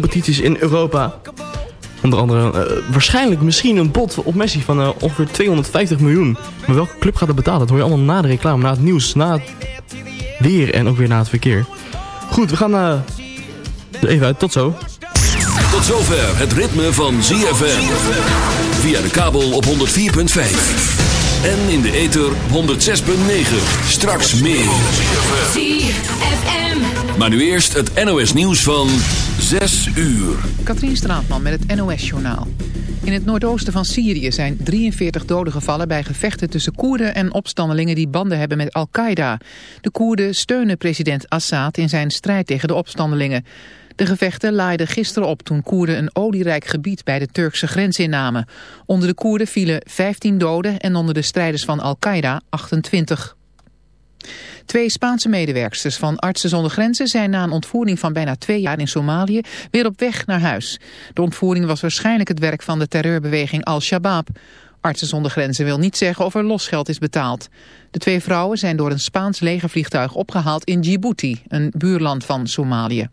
competities in Europa. Onder andere uh, waarschijnlijk misschien een bod op Messi van uh, ongeveer 250 miljoen. Maar welke club gaat dat betalen? Dat hoor je allemaal na de reclame, na het nieuws, na het weer en ook weer na het verkeer. Goed, we gaan uh, er even uit. Tot zo. Tot zover het ritme van ZFM. Via de kabel op 104.5. En in de ether 106.9. Straks meer. ZFM. Maar nu eerst het NOS nieuws van 6 uur. Katrien Straatman met het NOS journaal. In het noordoosten van Syrië zijn 43 doden gevallen bij gevechten tussen Koerden en opstandelingen die banden hebben met Al-Qaeda. De Koerden steunen president Assad in zijn strijd tegen de opstandelingen. De gevechten laaiden gisteren op toen Koerden een olierijk gebied bij de Turkse grens innamen. Onder de Koerden vielen 15 doden en onder de strijders van Al-Qaeda 28. Twee Spaanse medewerksters van Artsen zonder Grenzen zijn na een ontvoering van bijna twee jaar in Somalië weer op weg naar huis. De ontvoering was waarschijnlijk het werk van de terreurbeweging Al-Shabaab. Artsen zonder Grenzen wil niet zeggen of er losgeld is betaald. De twee vrouwen zijn door een Spaans legervliegtuig opgehaald in Djibouti, een buurland van Somalië.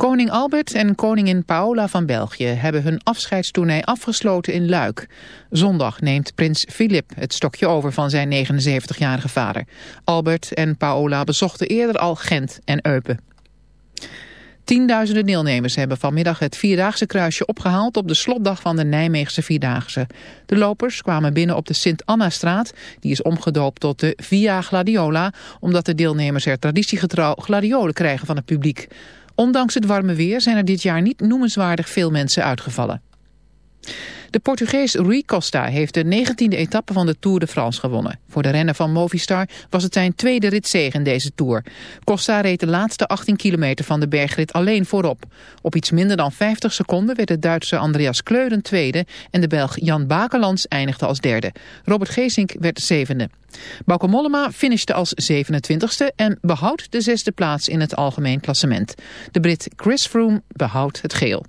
Koning Albert en koningin Paola van België hebben hun afscheidstournee afgesloten in Luik. Zondag neemt prins Filip het stokje over van zijn 79-jarige vader. Albert en Paola bezochten eerder al Gent en Eupen. Tienduizenden deelnemers hebben vanmiddag het Vierdaagse kruisje opgehaald op de slotdag van de Nijmeegse Vierdaagse. De lopers kwamen binnen op de Sint-Anna-straat, die is omgedoopt tot de Via Gladiola, omdat de deelnemers er traditiegetrouw gladiolen krijgen van het publiek. Ondanks het warme weer zijn er dit jaar niet noemenswaardig veel mensen uitgevallen. De Portugees Rui Costa heeft de 19e etappe van de Tour de France gewonnen. Voor de renner van Movistar was het zijn tweede ritzege in deze Tour. Costa reed de laatste 18 kilometer van de bergrit alleen voorop. Op iets minder dan 50 seconden werd de Duitse Andreas Kleuren tweede... en de Belg Jan Bakelands eindigde als derde. Robert Geesink werd zevende. Bauke Mollema finishte als 27e en behoudt de zesde plaats in het algemeen klassement. De Brit Chris Froome behoudt het geel.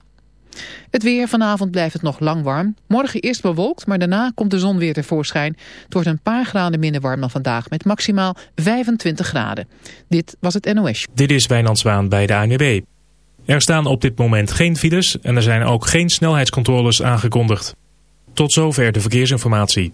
Het weer, vanavond blijft het nog lang warm. Morgen eerst bewolkt, maar daarna komt de zon weer tevoorschijn. Het wordt een paar graden minder warm dan vandaag, met maximaal 25 graden. Dit was het NOS. Dit is Wijnand bij de ANWB. Er staan op dit moment geen files en er zijn ook geen snelheidscontroles aangekondigd. Tot zover de verkeersinformatie.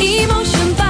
一梦醒吧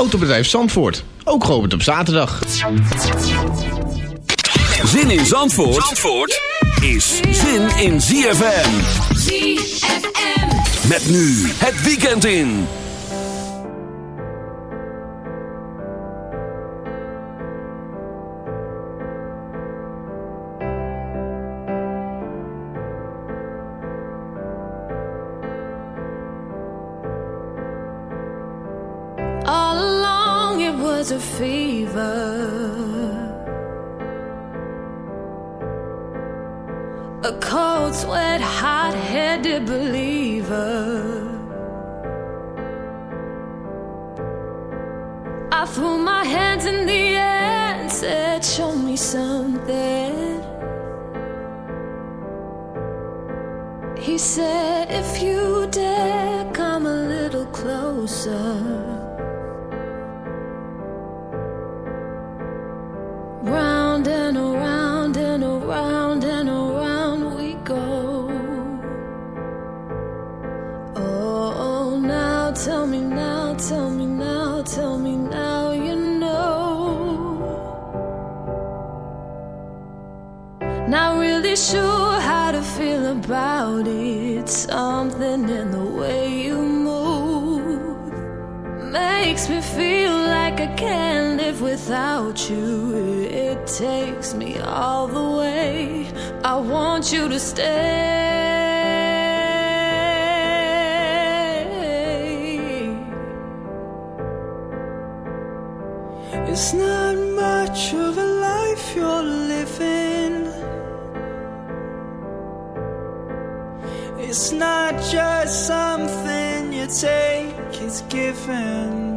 Autobedrijf Zandvoort, ook geopend op zaterdag. Zin in Zandvoort, Zandvoort is zin in ZFM. ZFM. Met nu het weekend in. Fever. a cold sweat, hot headed believer. I threw my hands in the air and said, Show me something. He said, If you dare, come a little closer. Tell me now, tell me now, tell me now you know. Not really sure how to feel about it. Something in the way you move makes me feel like I can't live without you. It takes me all the way. I want you to stay. It's not much of a life you're living. It's not just something you take, it's given.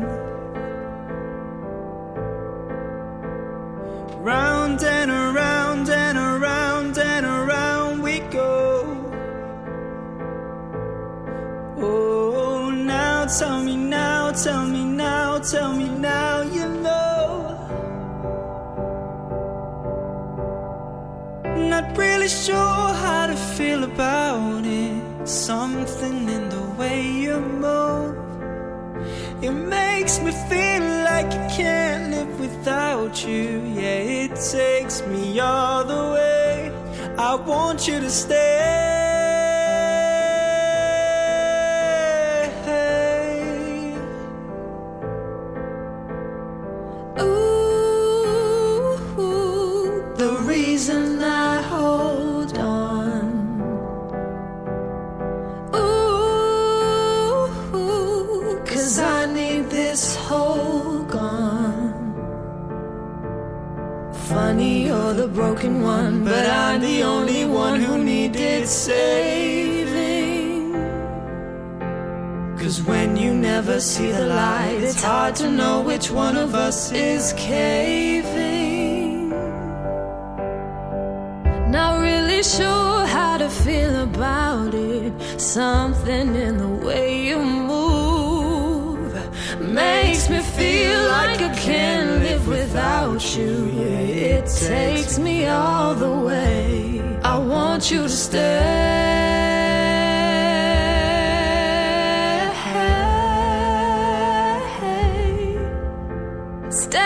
Really sure how to feel about it. Something in the way you move. It makes me feel like I can't live without you. Yeah, it takes me all the way. I want you to stay. Funny, you're the broken one, but I'm the only one who needed saving. Cause when you never see the light, it's hard to know which one of us is caving. Not really sure how to feel about it. Something in the way you move makes me feel like I can't live without you. Yeah, it takes me all the way. I want you to stay. Stay.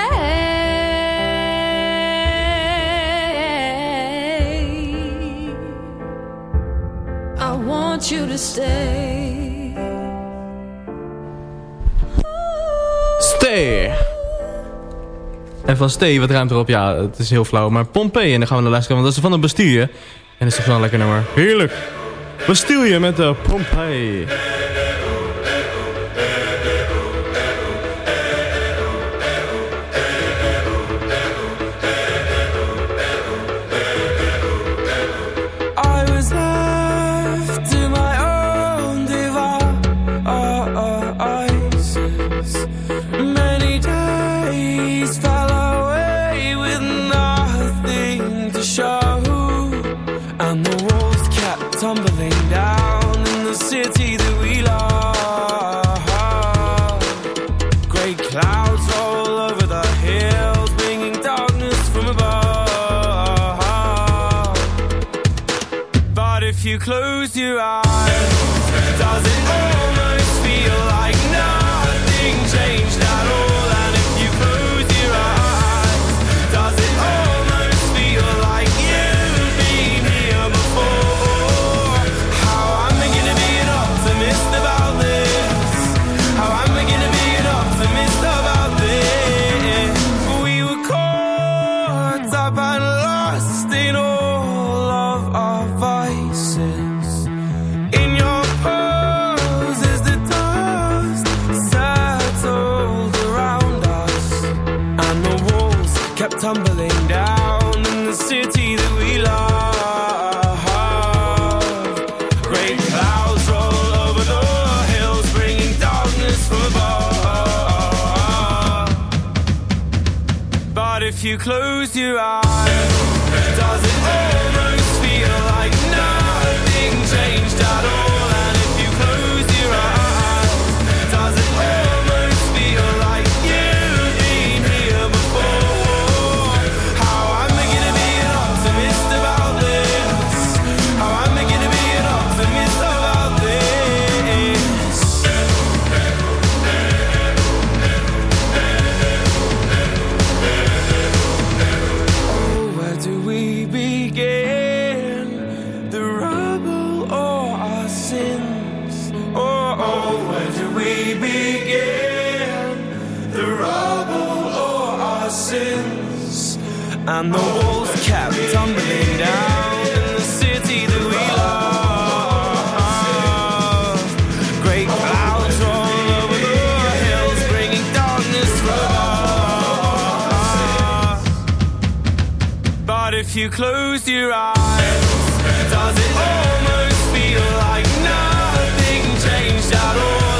I want you to stay. En van Stay, wat ruimt erop? Ja, het is heel flauw. Maar Pompeii, en dan gaan we naar luisteren, want dat is van een Bastille. En dat is toch wel een lekker nummer. Heerlijk. Bastille met de Pompeii. hard if you close your eyes. Does it almost feel like nothing changed at all?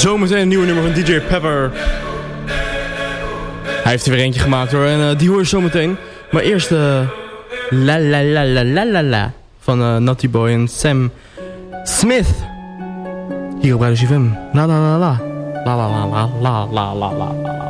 zometeen een nieuwe nummer van DJ Pepper. Hij heeft er weer eentje gemaakt hoor. En die hoor je zometeen. Maar eerst uh, La La La La La La La van uh, Boy en Sam Smith. Hier op Radio CFM. La La La La. La La La La La La La La La.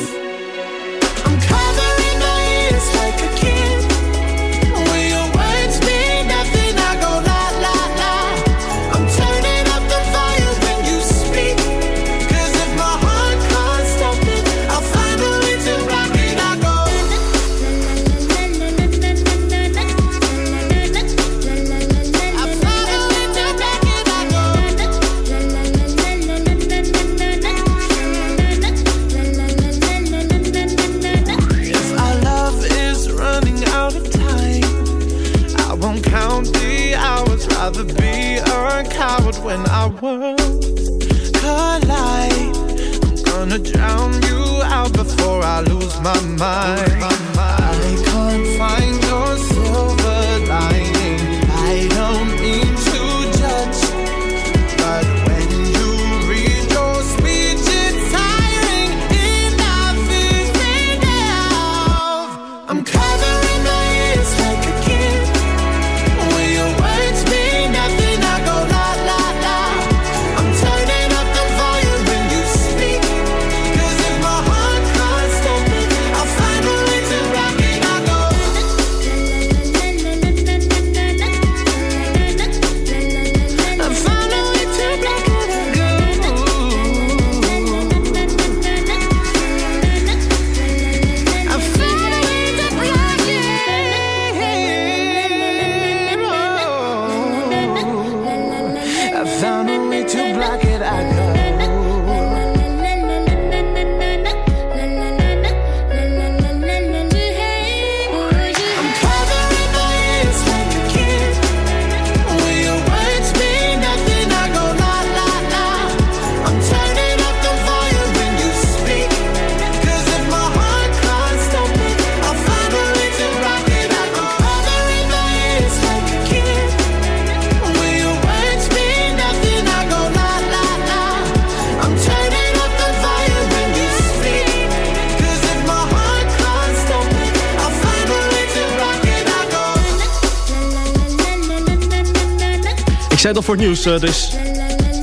Het al voor het nieuws, eh, dus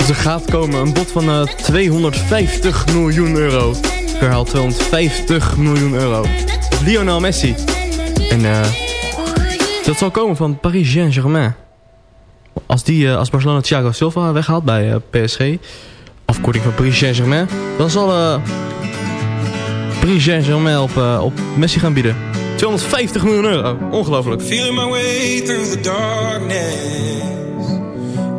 er gaat komen een bod van eh, 250 miljoen euro. Ik herhaal 250 miljoen euro. Op Lionel Messi. En eh, dat zal komen van Paris Saint-Germain. Als, die, eh, als Barcelona Thiago Silva weghaalt bij eh, PSG, afkorting van Paris Saint-Germain, dan zal eh, Paris Saint-Germain op, eh, op Messi gaan bieden. 250 miljoen euro. Ongelooflijk. Feeling my way through the darkness,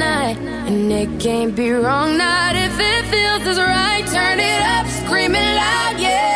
night. And it can't be wrong, not if it feels as right. Turn it up, screaming loud, yeah.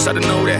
I just want y'all to know that.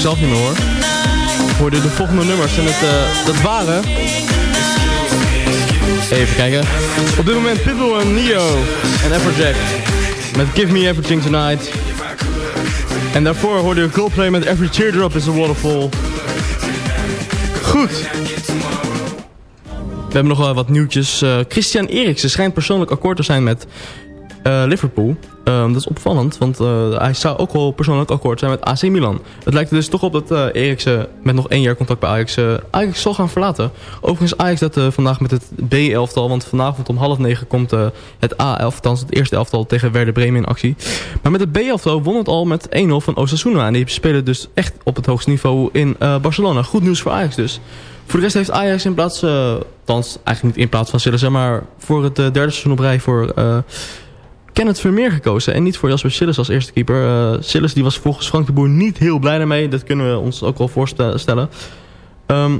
ik mezelf niet meer hoor, hoorde de volgende nummers. En het, eh, dat waren... Even kijken. Op dit moment Pitbull en Neo en Afrojack met Give Me Everything Tonight. En daarvoor hoorde je Coldplay met Every Teardrop is a Waterfall. Goed. We hebben nog wel wat nieuwtjes. Eh, Christian Eriksen schijnt persoonlijk akkoord te zijn met eh, Liverpool. Ehm, dat is opvallend, want eh, hij zou ook wel persoonlijk akkoord zijn met AC Milan. Het lijkt er dus toch op dat eh Eriksen met nog één jaar contact bij Ajax, eh, Ajax zal gaan verlaten. Overigens Ajax dat vandaag met het B-elftal, want vanavond om half negen komt het A-elftal, althans het eerste elftal tegen Werder Bremen in actie. Maar met het B-elftal won het al met 1-0 van Osasuna. En die spelen dus echt op het hoogste niveau in Barcelona. Goed nieuws voor Ajax dus. Voor de rest heeft Ajax in plaats, althans eigenlijk niet in plaats van Sillissen, maar voor het derde seizoen op rij voor... Kenneth Vermeer gekozen. En niet voor Jasper Sillis als eerste keeper. Eh Sillis die was volgens Frank de Boer niet heel blij daarmee. Dat kunnen we ons ook wel voorstellen. Ehm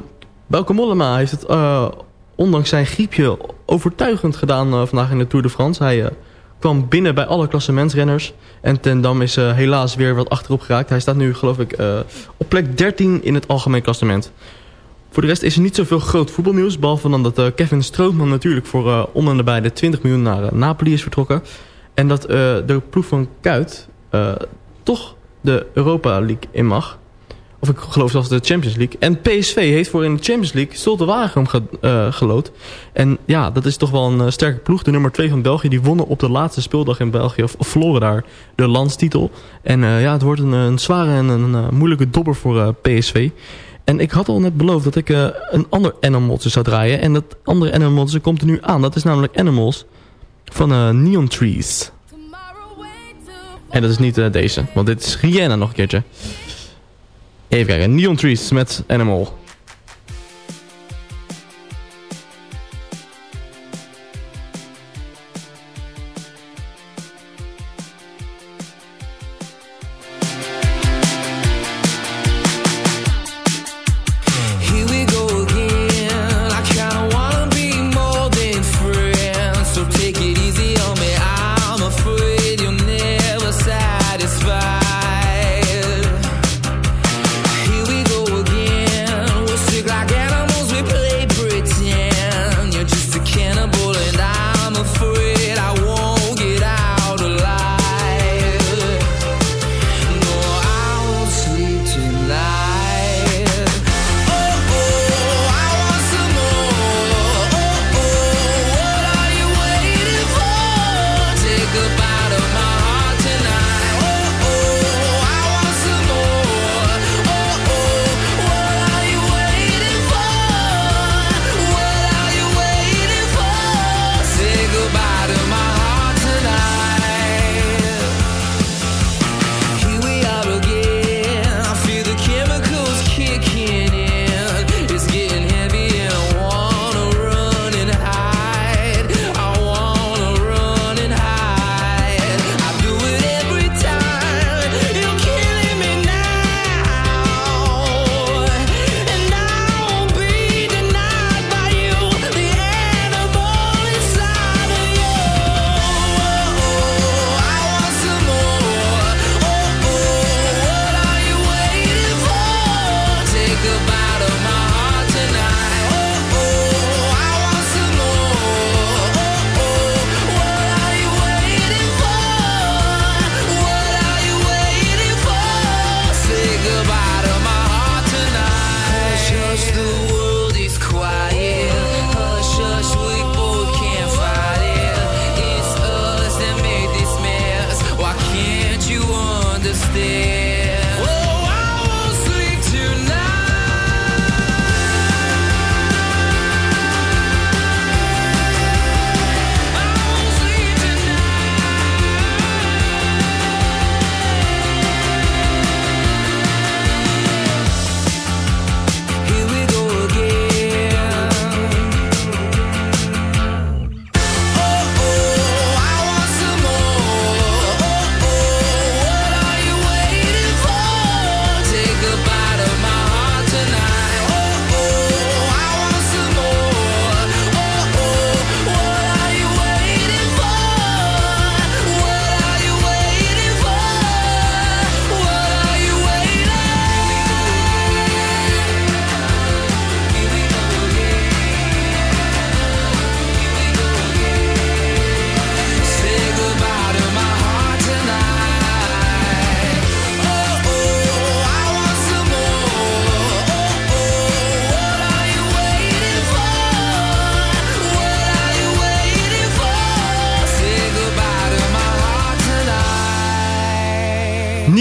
Belke Mollema heeft het eh, ondanks zijn griepje overtuigend gedaan eh, vandaag in de Tour de France. Hij kwam binnen bij alle klassementsrenners. En Ten Dam is helaas weer wat achterop geraakt. Hij staat nu geloof ik op plek 13 in het algemeen klassement. Voor de rest is er niet zoveel groot voetbalnieuws. Behalve dan dat Kevin Strootman natuurlijk voor uh, om en nabij de 20 miljoen naar uh, Napoli is vertrokken. En dat de ploeg van Kuit toch de Europa League in mag. Of ik geloof zelfs de Champions League. En PSV heeft voor in de Champions League Zulte Waregem ge, gelood. En ja, dat is toch wel een sterke ploeg. De nummer 2 van België. Die wonnen op de laatste speeldag in België. Of, of verloren daar de landstitel. En ja, het wordt een, een zware en een moeilijke dobber voor PSV. En ik had al net beloofd dat ik een ander Animals zou draaien. En dat andere Animals komt er nu aan. Dat is namelijk Animals van uh, Neon Trees. En dat is niet uh, deze. Want dit is Rihanna nog een keertje. Even kijken. Neon Trees met Animal.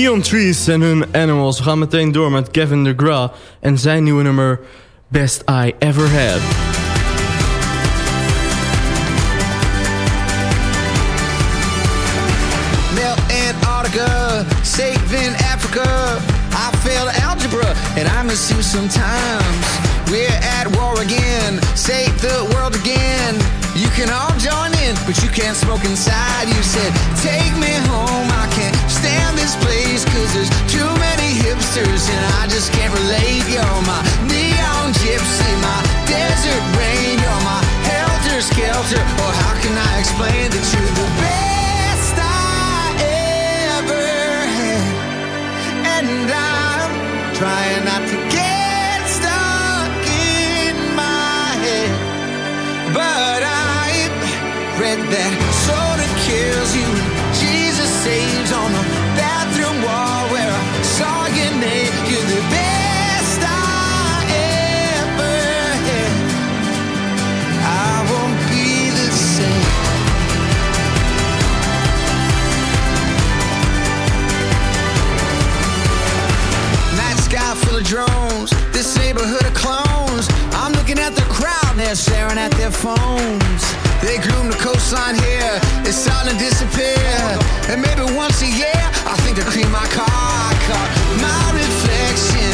Neon Trees en hun Animals. We gaan meteen door met Kevin DeGraw en zijn nieuwe nummer Best I Ever Had. Melt Antarctica, saving Africa. I failed algebra and I miss you sometimes. We're at war again, save the world again. You can all join in, but you can't smoke inside. You said, Take me home, I this place Cause there's too many hipsters and I just can't relate. You're my neon gypsy, my desert rain. You're my helter-skelter, or how can I explain that you're the best I ever had? And I'm trying not to get stuck in my head But I've read that they're staring at their phones. They groom the coastline here, it's starting to disappear. And maybe once a year, I think to clean my car. I my reflection,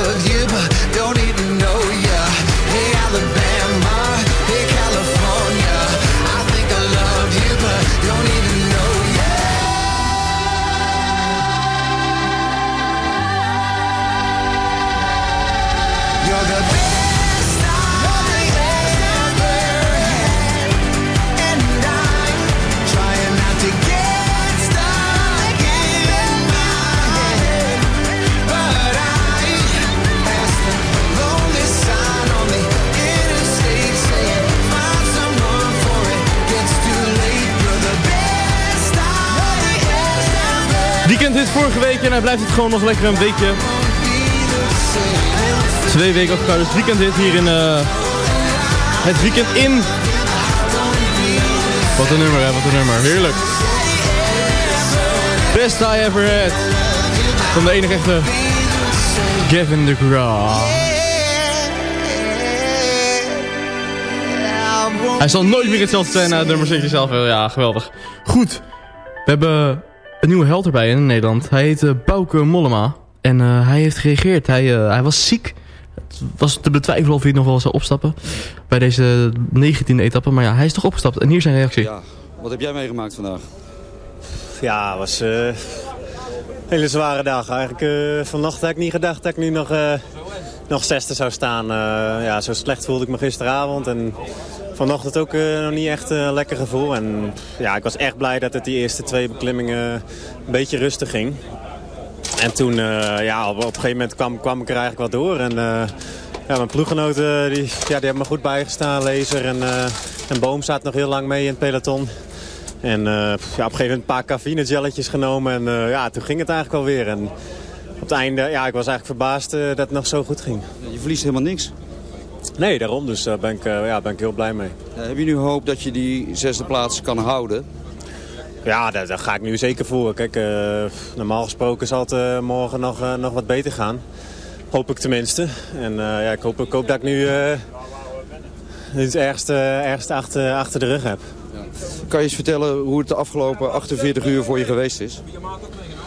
dit vorige week en hij blijft het gewoon nog lekker een weekje. Twee weken achter elkaar, dus weekend dit hier in eh, het weekend in. Wat een nummer hè, wat een nummer. Heerlijk. Best I ever had. Van de enige echte Gavin de Graaf. Hij zal nooit meer hetzelfde zijn na het nummer zit je zelf wel. Ja, geweldig. Goed. We hebben een nieuwe held erbij in Nederland. Hij heet eh, Bouke Mollema. En eh, hij heeft gereageerd. Hij, eh, hij was ziek. Het was te betwijfelen of hij nog wel zou opstappen. Bij deze 19e etappe. Maar ja, hij is toch opgestapt. En hier is zijn reactie. Ja, wat heb jij meegemaakt vandaag? Ja, het was eh, een hele zware dag. Eigenlijk eh, vannacht had ik niet gedacht dat ik nu nog, eh nog zesde zou staan. Eh, ja, zo slecht voelde ik me gisteravond. En vanochtend ook eh, nog niet echt een lekker gevoel. En ja, ik was echt blij dat het die eerste twee beklimmingen een beetje rustig ging. En toen, eh, ja, op, op een gegeven moment kwam, kwam ik er eigenlijk wel door. En eh, ja, mijn ploeggenoten, die, ja, die hebben me goed bijgestaan. Lezer en, eh en Boom staat nog heel lang mee in het peloton. En eh, ja, op een gegeven moment een paar cafeïnegelletjes genomen. En eh, ja, toen ging het eigenlijk wel weer. En op het einde, ja, ik was eigenlijk verbaasd eh, dat het nog zo goed ging. Je verliest helemaal niks. Nee, daarom. Dus daar ben, ik, eh, ja, ben ik heel blij mee. Eh, heb je nu hoop dat je die zesde plaats kan houden? Ja, daar, daar ga ik nu zeker voor. Kijk, eh, normaal gesproken zal het eh, morgen nog, eh, nog wat beter gaan. Hoop ik tenminste. En eh, ja, ik, hoop, ik hoop dat ik nu, eh, het ergste, ergste achter, achter de rug heb. Kan je eens vertellen hoe het de afgelopen 48 uur voor je geweest is?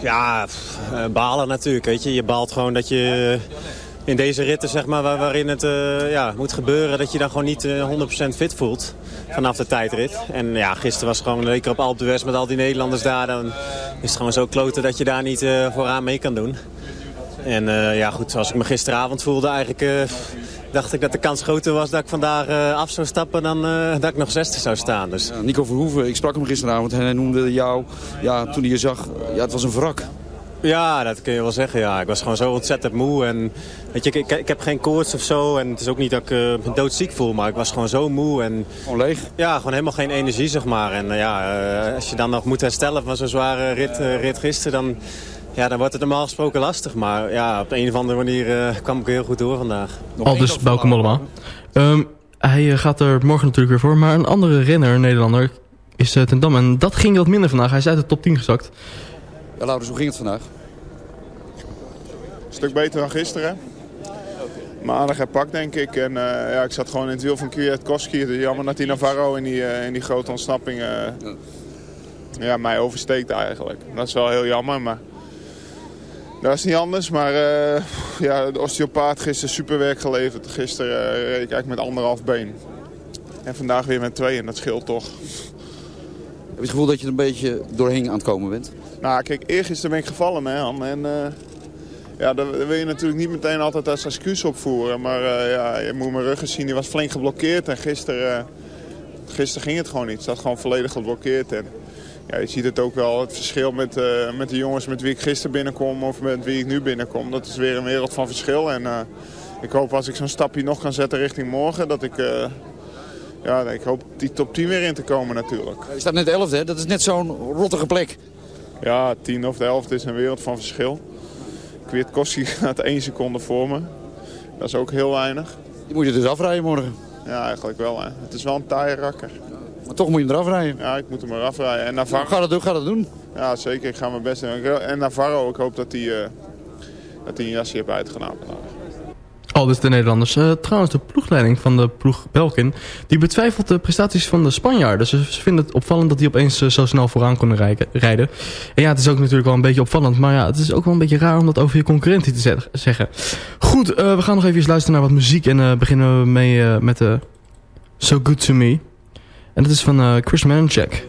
Ja, eh, balen natuurlijk. Weet je. je baalt gewoon dat je in deze ritten zeg maar, waar- waarin het eh, ja, moet gebeuren... dat je dan gewoon niet eh, 100% fit voelt vanaf de tijdrit. En ja, gisteren was het gewoon lekker op Alpe d'Huez met al die Nederlanders daar. Dan is het gewoon zo kloten dat je daar niet eh, vooraan mee kan doen. En eh, ja, goed, zoals ik me gisteravond voelde eigenlijk... eh, dacht ik dat de kans groter was dat ik vandaag eh, af zou stappen... dan eh, dat ik nog zesde zou staan. Dus. Nico Verhoeven, ik sprak hem gisteravond en hij noemde jou, ja, toen hij je zag, ja, het was een wrak. Ja, dat kun je wel zeggen. Ja. Ik was gewoon zo ontzettend moe. En, weet je, ik, ik, ik heb geen koorts of zo. En het is ook niet dat ik eh, me doodziek voel. Maar ik was gewoon zo moe. En, gewoon leeg? Ja, gewoon helemaal geen energie, zeg maar. En eh, ja, eh, als je dan nog moet herstellen van zo'n zware rit, rit gisteren... Dan, ja, dan wordt het normaal gesproken lastig. Maar ja, op de een of andere manier eh, kwam ik heel goed door vandaag. Al dus Mollema. Ehm, hij gaat er morgen natuurlijk weer voor. Maar een andere renner, een Nederlander, is uh, ten Dam. En dat ging wat minder vandaag. Hij is uit de top 10 gezakt. Ja, Laurens, hoe ging het vandaag? Stuk beter dan gisteren. Maar aardig herpakt, denk ik. En uh, ja, ik zat gewoon in het wiel van Kwiatkowski. Is jammer dat die Navarro in die, uh, in die grote ontsnapping ja. ja. mij oversteekt eigenlijk. Dat is wel heel jammer, maar dat is niet anders. Maar ja, de osteopaat gisteren superwerk geleverd. Gisteren reed ik eigenlijk met anderhalf been. En vandaag weer met twee en dat scheelt toch. Heb je het gevoel dat je er een beetje doorheen aan het komen bent? Nou, kijk, eergisteren ben ik gevallen, hè, Han. En ja, daar wil je natuurlijk niet meteen altijd als excuus opvoeren. Maar uh, ja, je moet mijn rug eens zien, die was flink geblokkeerd. En gisteren, uh, gisteren ging het gewoon niet. Het zat gewoon volledig geblokkeerd. En ja, je ziet het ook wel, het verschil met, met de jongens met wie ik gisteren binnenkom of met wie ik nu binnenkom. Dat is weer een wereld van verschil. En ik hoop als ik zo'n stapje nog kan zetten richting morgen, dat ik ja, ik hoop die top 10 weer in te komen natuurlijk. Je staat net 11 hè? Dat is net zo'n rottige plek. Ja, 10 of de 11 is een wereld van verschil. Kwiatkowski gaat 1 seconde voor me. Dat is ook heel weinig. Die moet je dus afrijden morgen? Ja, eigenlijk wel. Hè. Het is wel een taaie rakker. Maar toch moet je hem eraf rijden? Ja, ik moet hem eraf rijden. En Navarro... Ga dat doen, ga dat doen. Ja, zeker. Ik ga mijn best doen. En Navarro, ik hoop dat hij uh, dat hij een jasje heeft uitgedaan vandaag. Al dus de Nederlanders. Uh, trouwens, de ploegleiding van de ploeg Belkin... die betwijfelt de prestaties van de Spanjaarden. Ze, vinden het opvallend dat die opeens uh, zo snel vooraan konden rijden. En ja, het is ook natuurlijk wel een beetje opvallend. Maar ja, het is ook wel een beetje raar om dat over je concurrentie te zeggen. Goed, uh, we gaan nog even luisteren naar wat muziek. En beginnen we mee met de So Good To Me. En dat is van Chris Manchek.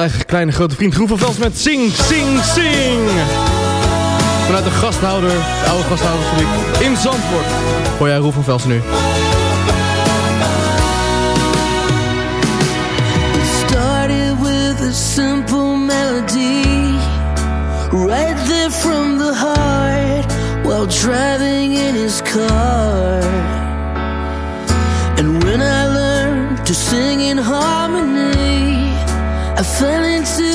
Onze eigen kleine grote vriend Groen van Vels met Sing, Sing, Sing. Vanuit de gasthouder, de oude gasthoudersfabriek in Zandvoort. Hoor jij Velsen nu. started with a simple melody Right there from the heart While driving in his car And when I learned to sing in harmony fell into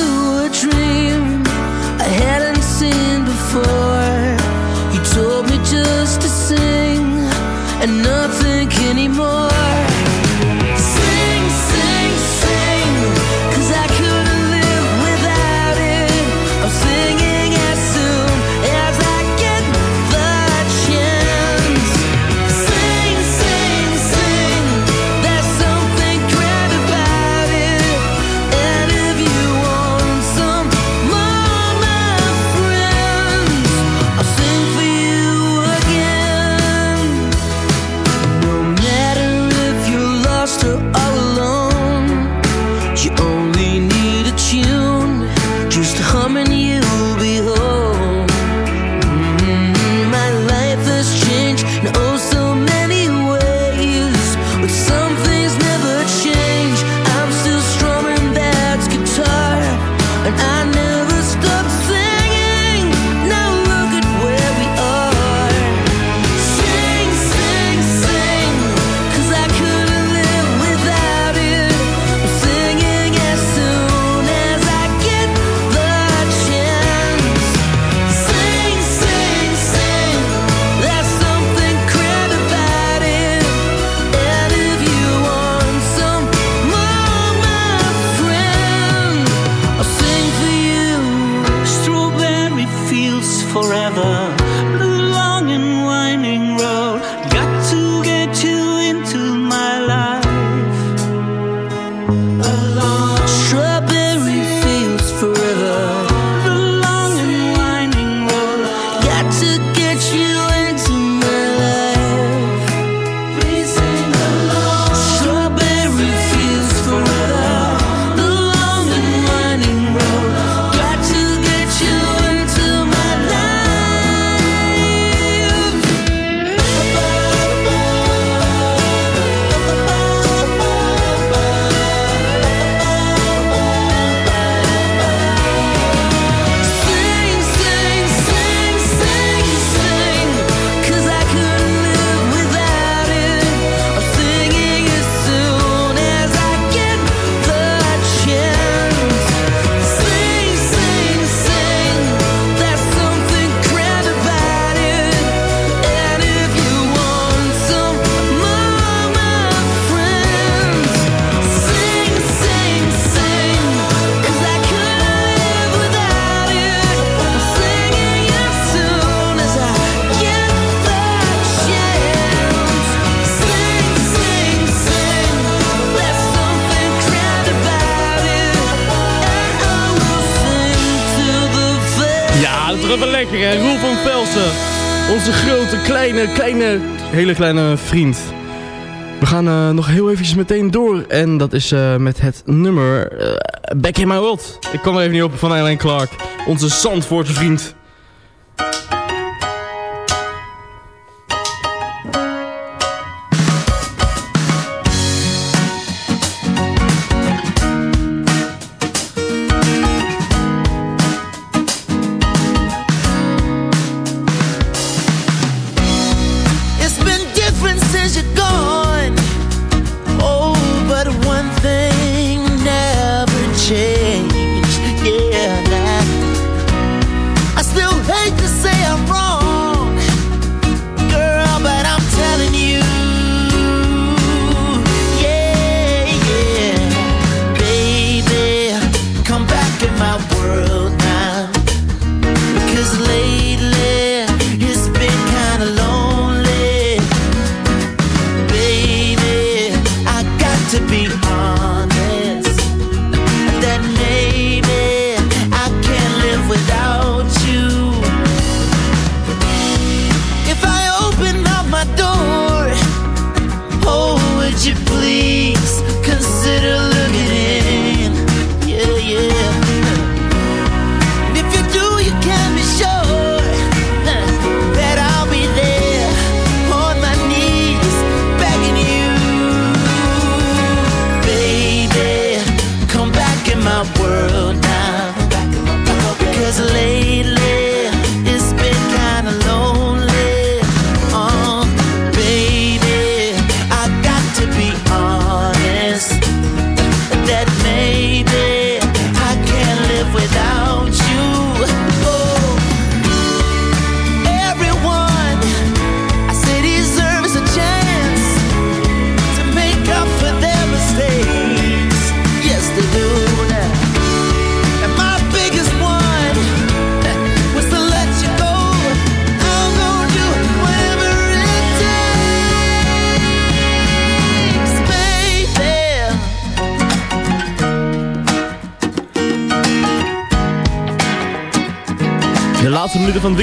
hele kleine vriend. We gaan eh, nog heel eventjes meteen door. En dat is eh, met het nummer eh, Back in My World. Ik kom er even niet op van Eileen Clark. Onze Zandvoortse vriend.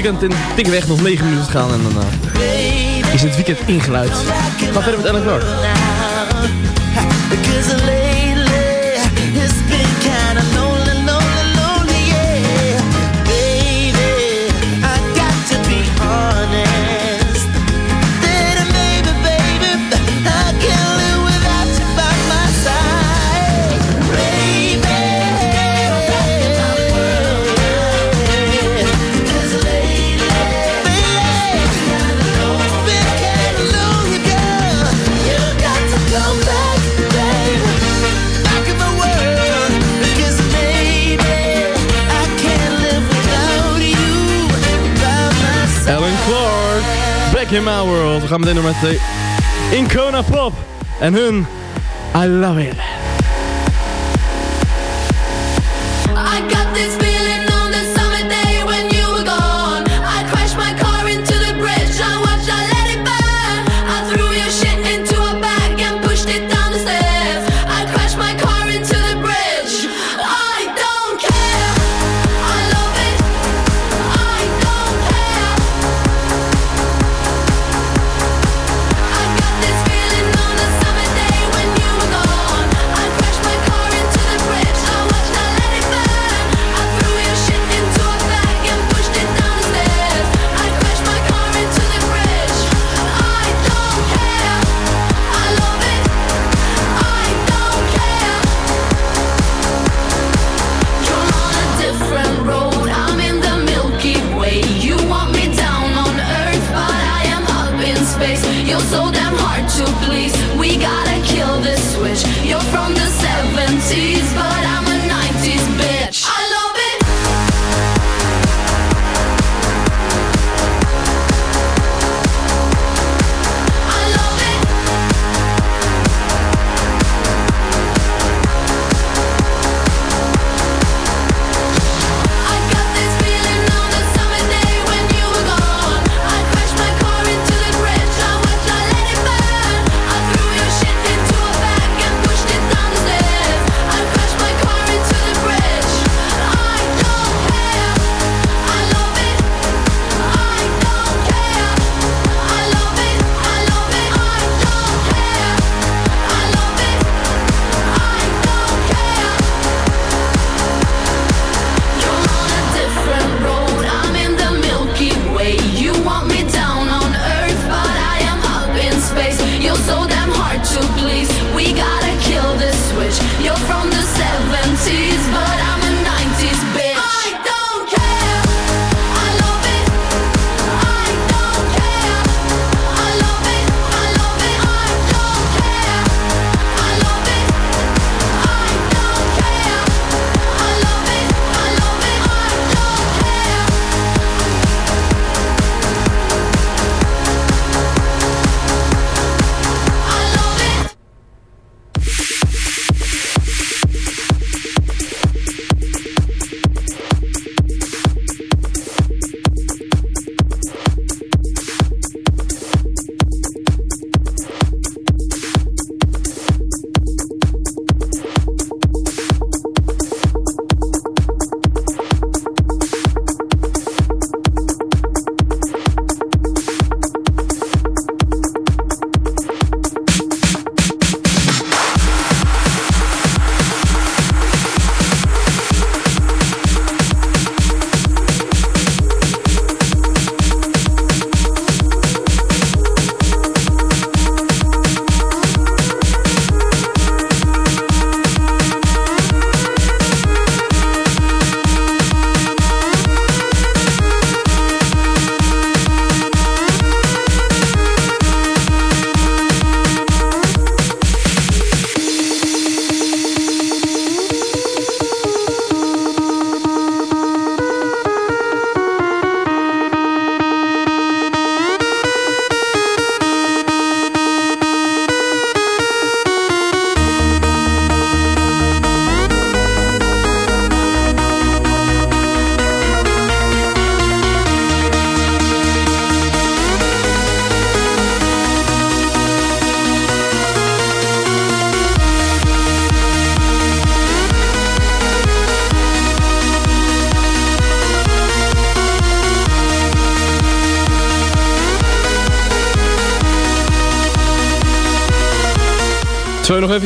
weekend in Dikweg nog 9 minuten gaan en dan eh, is het weekend ingeluid. Ga verder met Ellen Clark. in my world. We gaan meteen door met de Incona Pop en hun I Love It.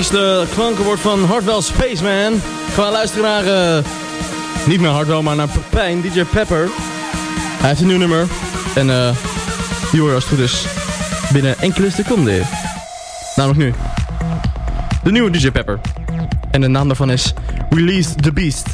De klanken wordt van Hardwell Spaceman. We luisteren naar... eh, niet meer Hardwell, maar naar Pepijn, DJ Pepper. Hij heeft een nieuw nummer. En eh die hoor je als het goed is binnen enkele seconden. Namelijk nu. De nieuwe DJ Pepper. En de naam daarvan is Release the Beast.